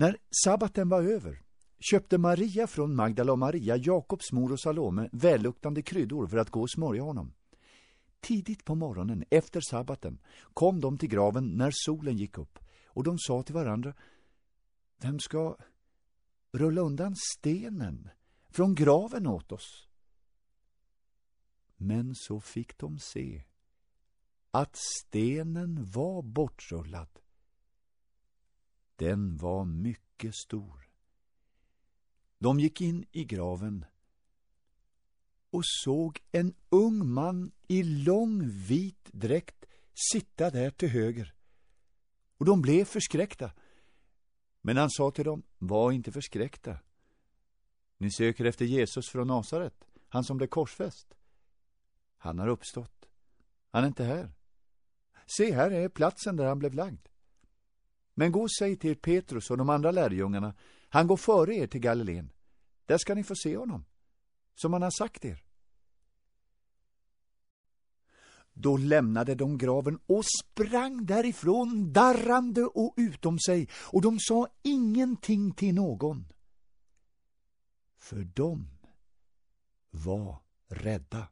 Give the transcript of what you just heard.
När sabbaten var över köpte Maria från Magdala och Maria, Jakobs mor och Salome, välluktande kryddor för att gå och smörja honom. Tidigt på morgonen, efter sabbaten, kom de till graven när solen gick upp och de sa till varandra Vem ska rulla undan stenen från graven åt oss? Men så fick de se att stenen var bortrullad. Den var mycket stor. De gick in i graven och såg en ung man i lång vit dräkt sitta där till höger. Och de blev förskräckta. Men han sa till dem, var inte förskräckta. Ni söker efter Jesus från Nasaret, han som blev korsfäst. Han har uppstått. Han är inte här. Se, här är platsen där han blev lagd. Men gå och säg till Petrus och de andra lärjungarna, han går före er till Galileen. Där ska ni få se honom, som han har sagt er. Då lämnade de graven och sprang därifrån, darrande och utom sig, och de sa ingenting till någon. För de var rädda.